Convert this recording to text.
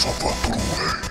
suffer through hate.